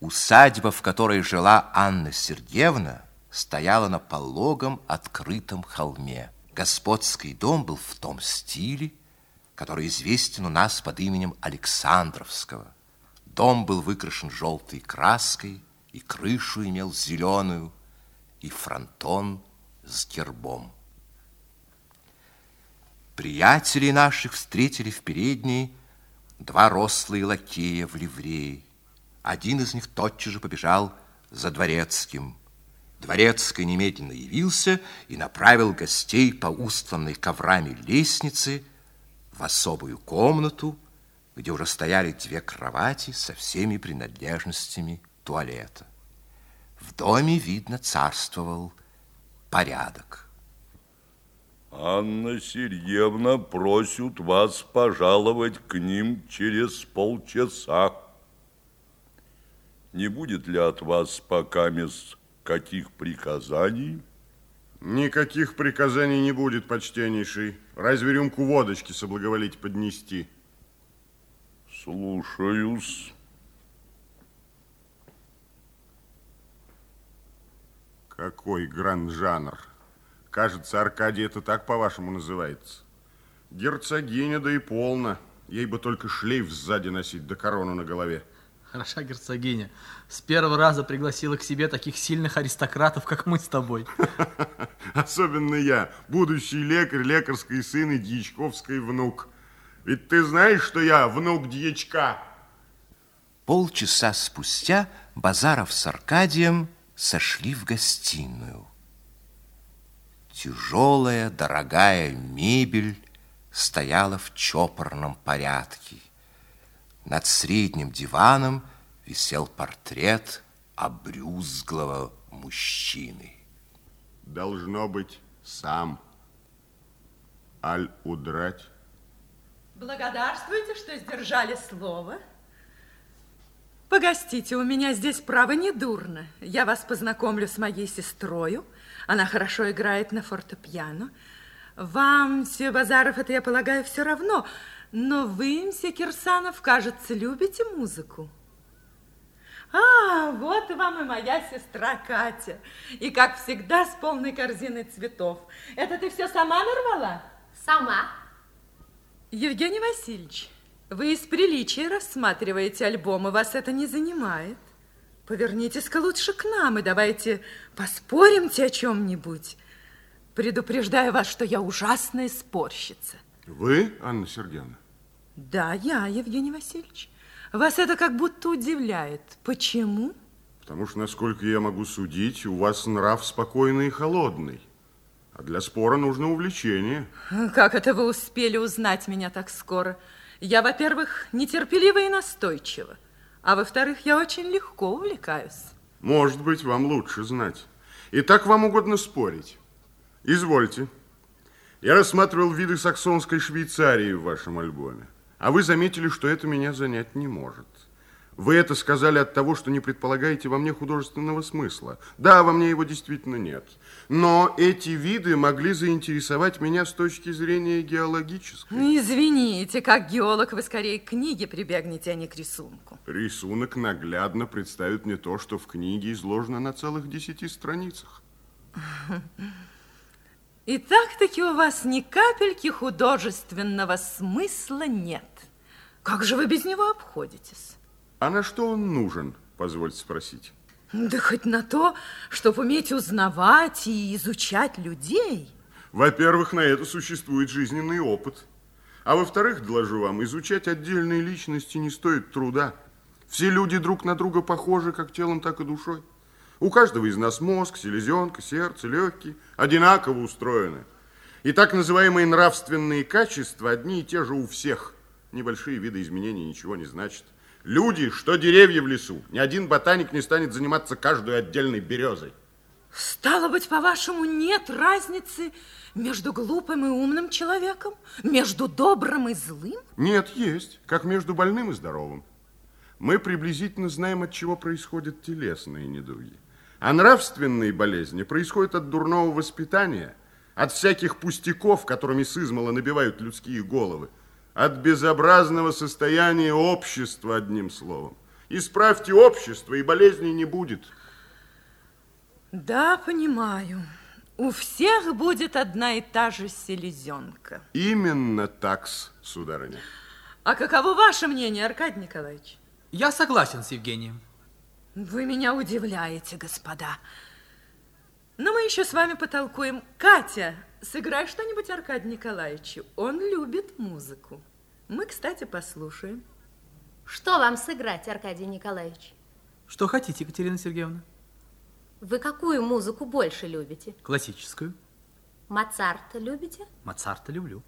Усадьба, в которой жила Анна Сергеевна, стояла на пологом открытом холме. Господский дом был в том стиле, который известен у нас под именем Александровского. Дом был выкрашен желтой краской, и крышу имел зеленую, и фронтон с гербом. Приятелей наших встретили в передней два рослые лакея в ливрее. Один из них тотчас же побежал за дворецким. Дворецкий немедленно явился и направил гостей по устланной коврами лестнице в особую комнату, где уже стояли две кровати со всеми принадлежностями туалета. В доме, видно, царствовал порядок. Анна Сергеевна просит вас пожаловать к ним через полчаса. Не будет ли от вас пока без каких приказаний? Никаких приказаний не будет, почтеннейший. Разве рюмку водочки соблаговолить поднести? Слушаюсь. Какой гранд-жанр. Кажется, Аркадий это так, по-вашему, называется. Герцогиня, да и полно. Ей бы только шлейф сзади носить, да корону на голове. Хороша герцогиня. С первого раза пригласила к себе таких сильных аристократов, как мы с тобой. Особенно я, будущий лекарь, лекарский сын и дьячковский внук. Ведь ты знаешь, что я внук дьячка? Полчаса спустя Базаров с Аркадием сошли в гостиную. Тяжелая, дорогая мебель стояла в чопорном порядке. Над средним диваном висел портрет обрюзглого мужчины. Должно быть сам. Аль удрать. Благодарствуйте, что сдержали слово. Погостите, у меня здесь право не дурно. Я вас познакомлю с моей сестрою. Она хорошо играет на фортепиано. Вам, Сью Базаров, это, я полагаю, все равно. Но вы, Мсье Кирсанов, кажется, любите музыку. А, вот вам и моя сестра Катя. И, как всегда, с полной корзиной цветов. Это ты все сама нарвала? Сама. Евгений Васильевич, вы из приличия рассматриваете альбомы, вас это не занимает. Повернитесь-ка лучше к нам и давайте поспоримте о чем-нибудь. Предупреждаю вас, что я ужасная спорщица. Вы, Анна Сергеевна? Да, я, Евгений Васильевич. Вас это как будто удивляет. Почему? Потому что, насколько я могу судить, у вас нрав спокойный и холодный. А для спора нужно увлечение. Как это вы успели узнать меня так скоро? Я, во-первых, нетерпелива и настойчива. А во-вторых, я очень легко увлекаюсь. Может быть, вам лучше знать. И так вам угодно спорить. Извольте. Я рассматривал виды саксонской Швейцарии в вашем альбоме. А вы заметили, что это меня занять не может. Вы это сказали от того, что не предполагаете во мне художественного смысла. Да, во мне его действительно нет. Но эти виды могли заинтересовать меня с точки зрения геологической. Ну, извините, как геолог вы скорее к книге прибегнете, а не к рисунку. Рисунок наглядно представит мне то, что в книге изложено на целых десяти страницах. И так-таки у вас ни капельки художественного смысла нет. Как же вы без него обходитесь? А на что он нужен, позвольте спросить? Да хоть на то, чтобы уметь узнавать и изучать людей. Во-первых, на это существует жизненный опыт. А во-вторых, доложу вам, изучать отдельные личности не стоит труда. Все люди друг на друга похожи как телом, так и душой. У каждого из нас мозг, селезенка, сердце, легкие одинаково устроены. И так называемые нравственные качества одни и те же у всех. Небольшие виды изменений ничего не значат. Люди, что деревья в лесу. Ни один ботаник не станет заниматься каждой отдельной березой. Стало быть, по-вашему, нет разницы между глупым и умным человеком? Между добрым и злым? Нет, есть. Как между больным и здоровым. Мы приблизительно знаем, от чего происходят телесные недуги. А нравственные болезни происходят от дурного воспитания, от всяких пустяков, которыми сызмало набивают людские головы от безобразного состояния общества, одним словом. Исправьте общество, и болезней не будет. Да, понимаю. У всех будет одна и та же селезенка. Именно такс, сударыня. А каково ваше мнение, Аркадий Николаевич? Я согласен с Евгением. Вы меня удивляете, господа. Но мы еще с вами потолкуем. Катя, сыграй что-нибудь Аркадию Николаевичу. Он любит музыку. Мы, кстати, послушаем. Что вам сыграть, Аркадий Николаевич? Что хотите, Екатерина Сергеевна? Вы какую музыку больше любите? Классическую. Моцарта любите? Моцарта люблю.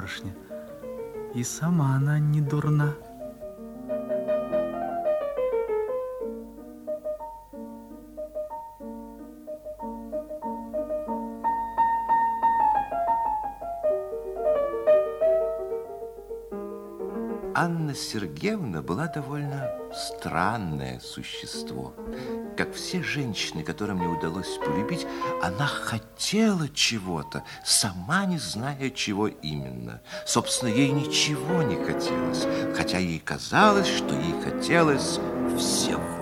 Барышня. И сама она не дурна. Анна Сергеевна была довольно странное существо. Как все женщины, которым не удалось полюбить, она хотела чего-то, сама не зная, чего именно. Собственно, ей ничего не хотелось, хотя ей казалось, что ей хотелось всего.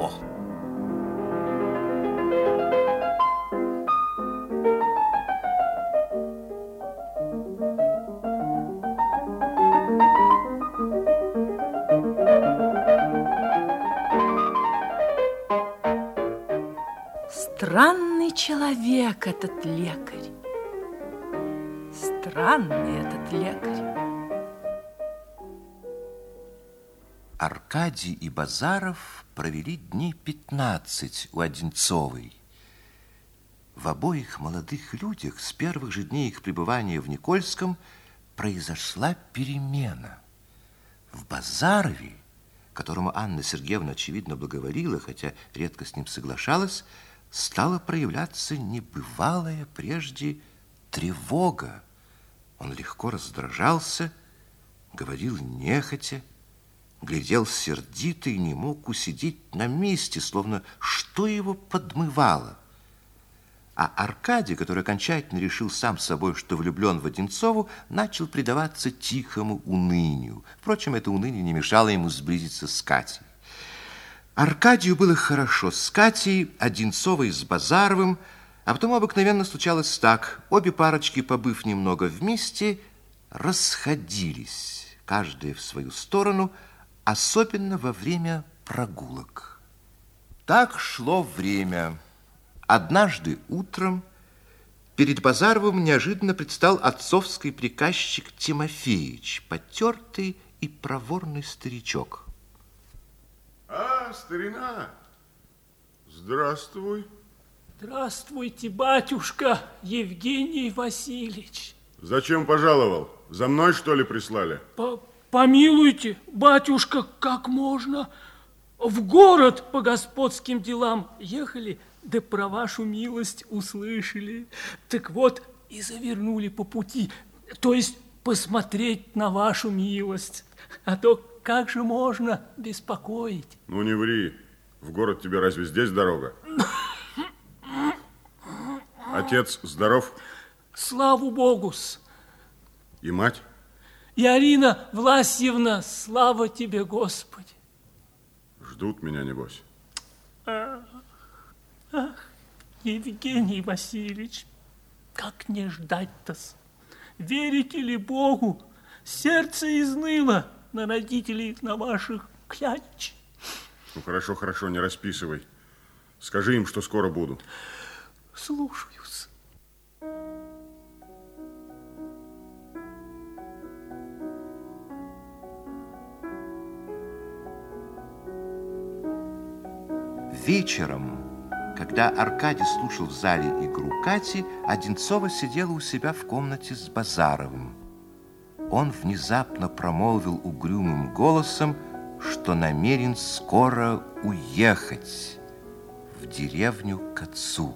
Странный человек этот лекарь. Странный этот лекарь. Аркадий и Базаров провели дней 15 у Одинцовой. В обоих молодых людях с первых же дней их пребывания в Никольском произошла перемена. В Базарове, которому Анна Сергеевна, очевидно, благоволила, хотя редко с ним соглашалась, стала проявляться небывалая прежде тревога. Он легко раздражался, говорил нехотя, глядел сердито и не мог усидеть на месте, словно что его подмывало. А Аркадий, который окончательно решил сам с собой, что влюблен в Одинцову, начал предаваться тихому унынию. Впрочем, это уныние не мешало ему сблизиться с Катей. Аркадию было хорошо с Катей, Одинцовой с Базаровым, а потом обыкновенно случалось так. Обе парочки, побыв немного вместе, расходились, каждая в свою сторону, особенно во время прогулок. Так шло время. Однажды утром перед Базаровым неожиданно предстал отцовский приказчик Тимофеич, потертый и проворный старичок. А, старина, здравствуй. Здравствуйте, батюшка Евгений Васильевич. Зачем пожаловал? За мной, что ли, прислали? По Помилуйте, батюшка, как можно? В город по господским делам ехали, да про вашу милость услышали. Так вот, и завернули по пути, то есть посмотреть на вашу милость. А то как же можно беспокоить? Ну, не ври. В город тебе разве здесь дорога? Отец здоров? Славу Богу-с. И мать? И Арина Власьевна, слава тебе, Господи. Ждут меня, небось. Ах, Евгений Васильевич, как не ждать-то-с? Верите ли Богу? Сердце изныло на родителей, на ваших клянч. Ну, хорошо, хорошо, не расписывай. Скажи им, что скоро буду. Слушаюсь. Вечером, когда Аркадий слушал в зале игру Кати, Одинцова сидела у себя в комнате с Базаровым. Он внезапно промолвил угрюмым голосом, что намерен скоро уехать в деревню к отцу.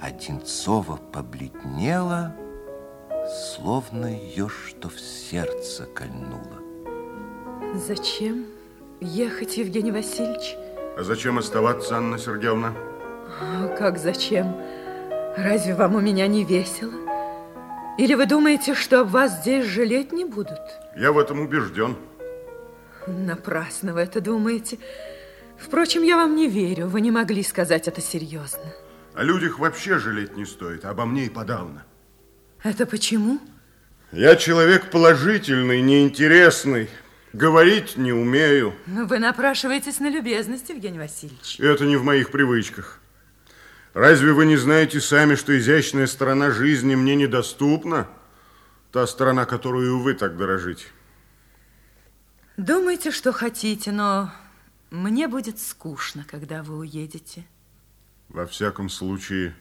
Одинцова побледнела, словно ее что в сердце кольнуло. Зачем ехать, Евгений Васильевич? А зачем оставаться, Анна Сергеевна? А как зачем? Разве вам у меня не весело? Или вы думаете, что об вас здесь жалеть не будут? Я в этом убежден. Напрасно вы это думаете. Впрочем, я вам не верю. Вы не могли сказать это серьезно. О людях вообще жалеть не стоит, а обо мне и подавно. Это почему? Я человек положительный, неинтересный. Говорить не умею. Вы напрашиваетесь на любезность, Евгений Васильевич. Это не в моих привычках. Разве вы не знаете сами, что изящная сторона жизни мне недоступна? Та сторона, которую вы так дорожите. Думайте, что хотите, но мне будет скучно, когда вы уедете. Во всяком случае,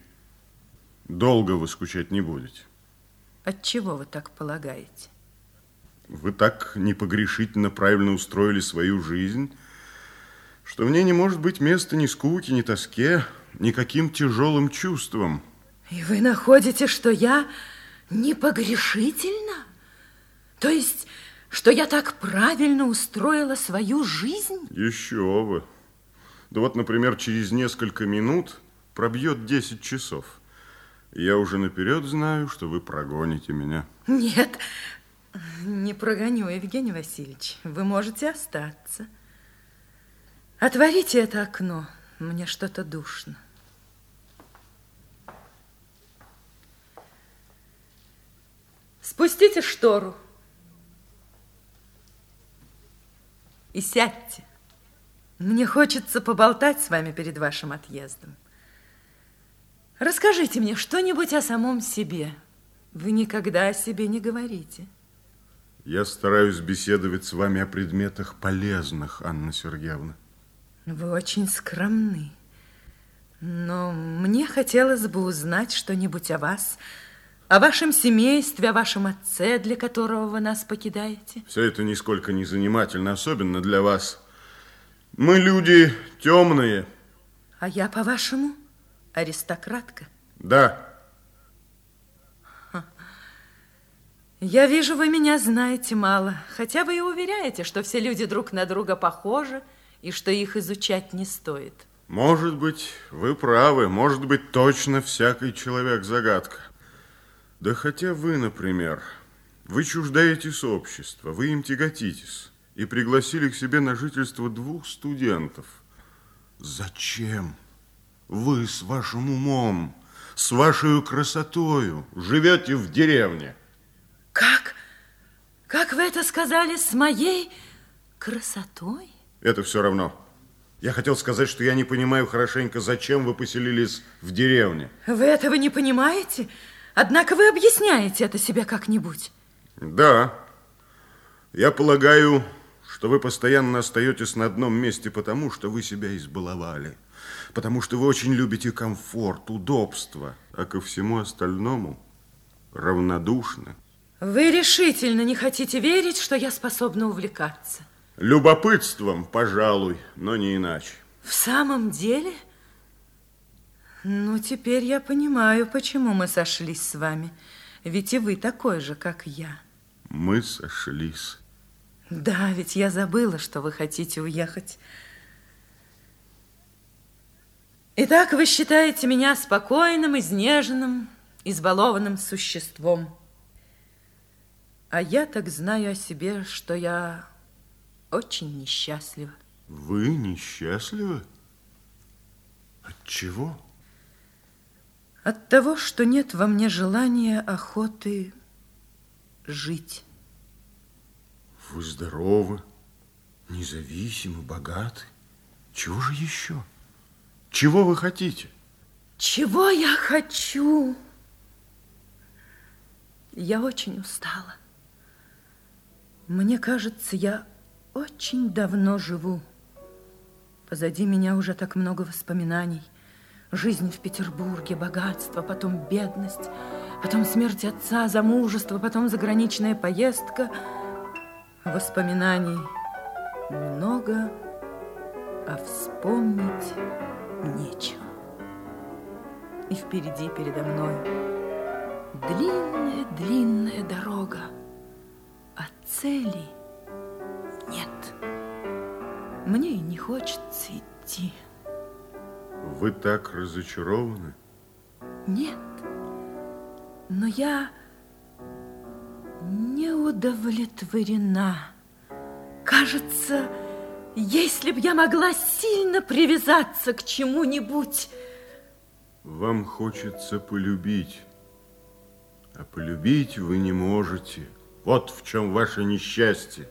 долго вы скучать не будете. От чего вы так полагаете? Вы так непогрешительно правильно устроили свою жизнь, что в ней не может быть места ни скуки, ни тоске, никаким тяжелым чувством. И вы находите, что я непогрешительна? То есть, что я так правильно устроила свою жизнь? Еще бы. Да вот, например, через несколько минут пробьет 10 часов. Я уже наперед знаю, что вы прогоните меня. Нет, не прогоню, Евгений Васильевич. Вы можете остаться. Отворите это окно. Мне что-то душно. Спустите штору. И сядьте. Мне хочется поболтать с вами перед вашим отъездом. Расскажите мне что-нибудь о самом себе. Вы никогда о себе не говорите. Я стараюсь беседовать с вами о предметах полезных, Анна Сергеевна. Вы очень скромны. Но мне хотелось бы узнать что-нибудь о вас, о вашем семействе, о вашем отце, для которого вы нас покидаете. Все это нисколько не занимательно, особенно для вас. Мы люди темные. А я, по-вашему, аристократка? Да. Я вижу, вы меня знаете мало, хотя вы и уверяете, что все люди друг на друга похожи и что их изучать не стоит. Может быть, вы правы, может быть, точно всякий человек загадка. Да хотя вы, например, вы чуждаетесь общества, вы им тяготитесь и пригласили к себе на жительство двух студентов. Зачем? Вы с вашим умом, с вашей красотою живете в деревне. Как? Как вы это сказали, с моей красотой? Это все равно. Я хотел сказать, что я не понимаю хорошенько, зачем вы поселились в деревне. Вы этого не понимаете? Однако вы объясняете это себе как-нибудь. Да. Я полагаю, что вы постоянно остаетесь на одном месте потому, что вы себя избаловали. Потому что вы очень любите комфорт, удобство, а ко всему остальному равнодушны. Вы решительно не хотите верить, что я способна увлекаться? Любопытством, пожалуй, но не иначе. В самом деле? Ну, теперь я понимаю, почему мы сошлись с вами. Ведь и вы такой же, как я. Мы сошлись. Да, ведь я забыла, что вы хотите уехать. Итак, вы считаете меня спокойным, изнеженным, избалованным существом. А я так знаю о себе, что я очень несчастлива. Вы несчастливы? От чего? От того, что нет во мне желания, охоты жить. Вы здоровы, независимы, богаты. Чего же еще? Чего вы хотите? Чего я хочу? Я очень устала. Мне кажется, я очень давно живу. Позади меня уже так много воспоминаний. Жизнь в Петербурге, богатство, потом бедность. потом смерть отца, замужество, потом заграничная поездка. Воспоминаний много, а вспомнить нечего. И впереди передо мной длинная-длинная дорога, а цели нет. Мне и не хочется идти. Вы так разочарованы? Нет, но я не удовлетворена. Кажется, если б я могла сильно привязаться к чему-нибудь... Вам хочется полюбить, а полюбить вы не можете. Вот в чем ваше несчастье.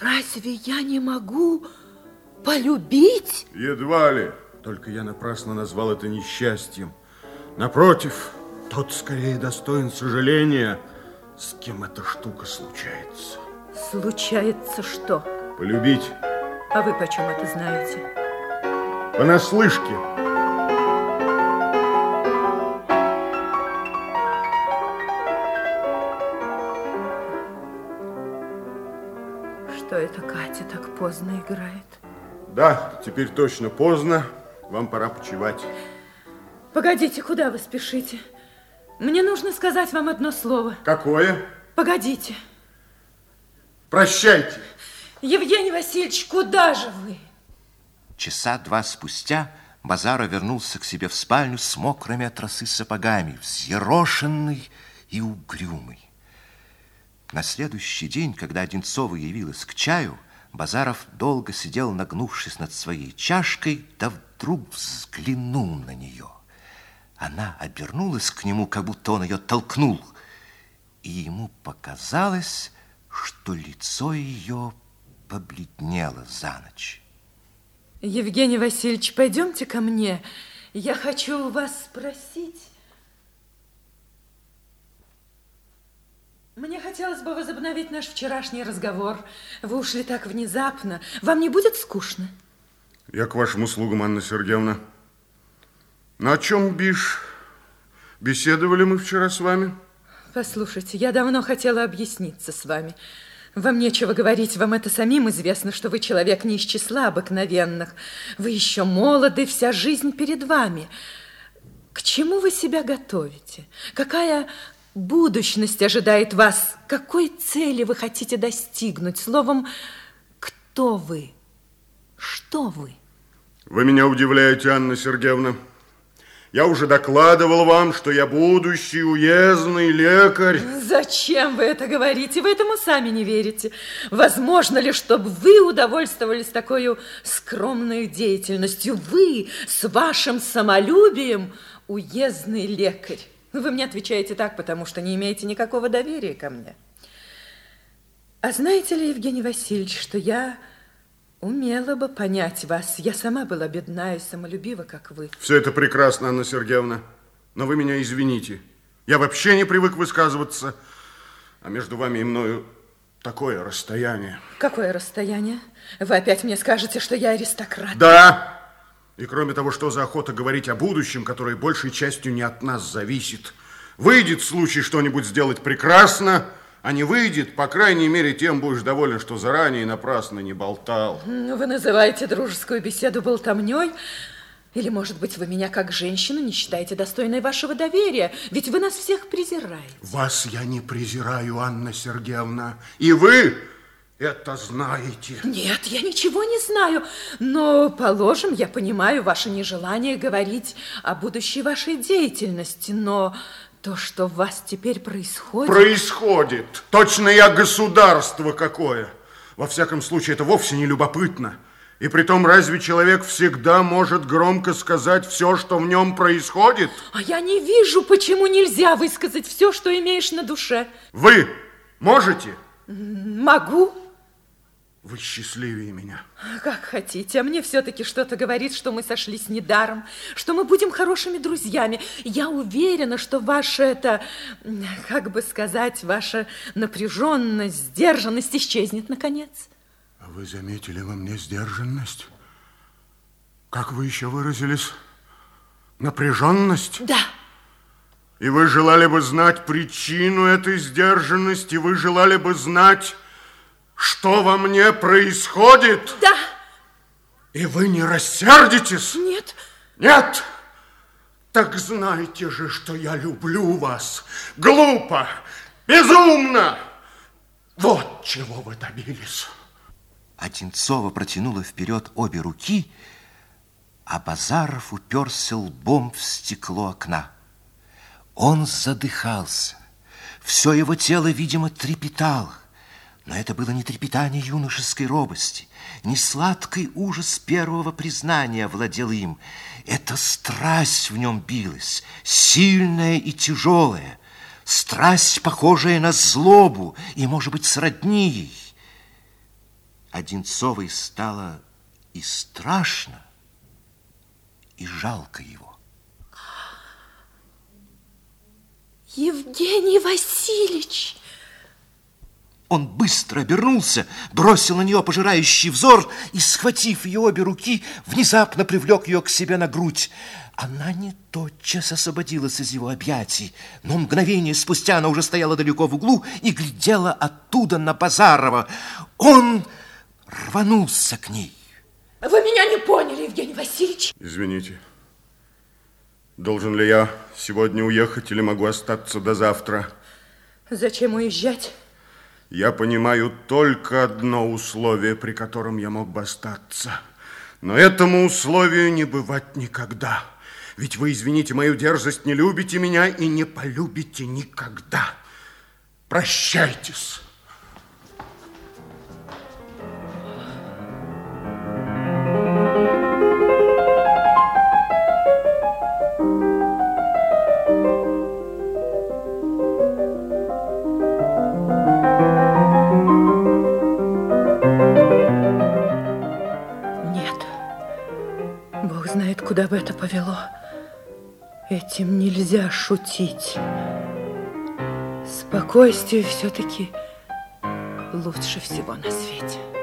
Разве я не могу полюбить? Едва ли. Только я напрасно назвал это несчастьем. Напротив, тот скорее достоин сожаления, с кем эта штука случается. Случается что? Полюбить. А вы почем это знаете? Понаслышке. Что это Катя так поздно играет? Да, теперь точно поздно. Вам пора почевать. Погодите, куда вы спешите? Мне нужно сказать вам одно слово. Какое? Погодите. Прощайте. Евгений Васильевич, куда же вы? Часа два спустя Базаров вернулся к себе в спальню с мокрыми от росы сапогами, взъерошенный и угрюмый. На следующий день, когда Одинцова явилась к чаю, Базаров долго сидел, нагнувшись над своей чашкой, да вдруг взглянул на нее. Она обернулась к нему, как будто он ее толкнул, и ему показалось, что лицо ее побледнело за ночь. Евгений Васильевич, пойдемте ко мне. Я хочу у вас спросить. Мне хотелось бы возобновить наш вчерашний разговор. Вы ушли так внезапно. Вам не будет скучно? Я к вашим услугам, Анна Сергеевна. На чем бишь? Беседовали мы вчера с вами? Послушайте, я давно хотела объясниться с вами. Вам нечего говорить, вам это самим известно, что вы человек не из числа обыкновенных. Вы еще молоды, вся жизнь перед вами. К чему вы себя готовите? Какая будущность ожидает вас? Какой цели вы хотите достигнуть? Словом, кто вы? Что вы? Вы меня удивляете, Анна Сергеевна. Я уже докладывал вам, что я будущий уездный лекарь. Зачем вы это говорите? Вы этому сами не верите. Возможно ли, чтобы вы удовольствовались такой скромной деятельностью? Вы с вашим самолюбием уездный лекарь. Вы мне отвечаете так, потому что не имеете никакого доверия ко мне. А знаете ли, Евгений Васильевич, что я умела бы понять вас. Я сама была бедна и самолюбива, как вы. Все это прекрасно, Анна Сергеевна. Но вы меня извините. Я вообще не привык высказываться. А между вами и мною такое расстояние. Какое расстояние? Вы опять мне скажете, что я аристократ? Да. И кроме того, что за охота говорить о будущем, которое большей частью не от нас зависит. Выйдет случай что-нибудь сделать прекрасно, а не выйдет, по крайней мере, тем будешь доволен, что заранее напрасно не болтал. Вы называете дружескую беседу болтовней? Или, может быть, вы меня как женщину не считаете достойной вашего доверия? Ведь вы нас всех презираете. Вас я не презираю, Анна Сергеевна. И вы это знаете. Нет, я ничего не знаю. Но, положим, я понимаю ваше нежелание говорить о будущей вашей деятельности. Но то, что у вас теперь происходит... Происходит. Точно я государство какое. Во всяком случае, это вовсе не любопытно. И при том, разве человек всегда может громко сказать все, что в нем происходит? А я не вижу, почему нельзя высказать все, что имеешь на душе. Вы можете? Могу. Вы счастливее меня. Как хотите, а мне все-таки что-то говорит, что мы сошлись недаром, что мы будем хорошими друзьями. Я уверена, что ваша это, как бы сказать, ваша напряженность, сдержанность исчезнет наконец. А вы заметили во мне сдержанность? Как вы еще выразились? Напряженность? Да. И вы желали бы знать причину этой сдержанности, вы желали бы знать, что во мне происходит? Да. И вы не рассердитесь? Нет. Нет? Так знайте же, что я люблю вас. Глупо, безумно. Вот чего вы добились. Одинцова протянула вперед обе руки, а Базаров уперся лбом в стекло окна. Он задыхался. Все его тело, видимо, трепетало. Но это было не трепетание юношеской робости, не сладкий ужас первого признания владел им. Это страсть в нем билась, сильная и тяжелая, страсть, похожая на злобу и, может быть, сродни ей. Одинцовой стало и страшно, и жалко его. Евгений Васильевич! Он быстро обернулся, бросил на нее пожирающий взор и, схватив ее обе руки, внезапно привлек ее к себе на грудь. Она не тотчас освободилась из его объятий, но мгновение спустя она уже стояла далеко в углу и глядела оттуда на Базарова. Он рванулся к ней. Вы меня не поняли, Евгений Васильевич. Извините. Должен ли я сегодня уехать или могу остаться до завтра? Зачем уезжать? Я понимаю только одно условие, при котором я мог бы остаться. Но этому условию не бывать никогда. Ведь вы, извините мою дерзость, не любите меня и не полюбите никогда. Прощайтесь. Куда бы это повело. Этим нельзя шутить. Спокойствие все-таки лучше всего на свете.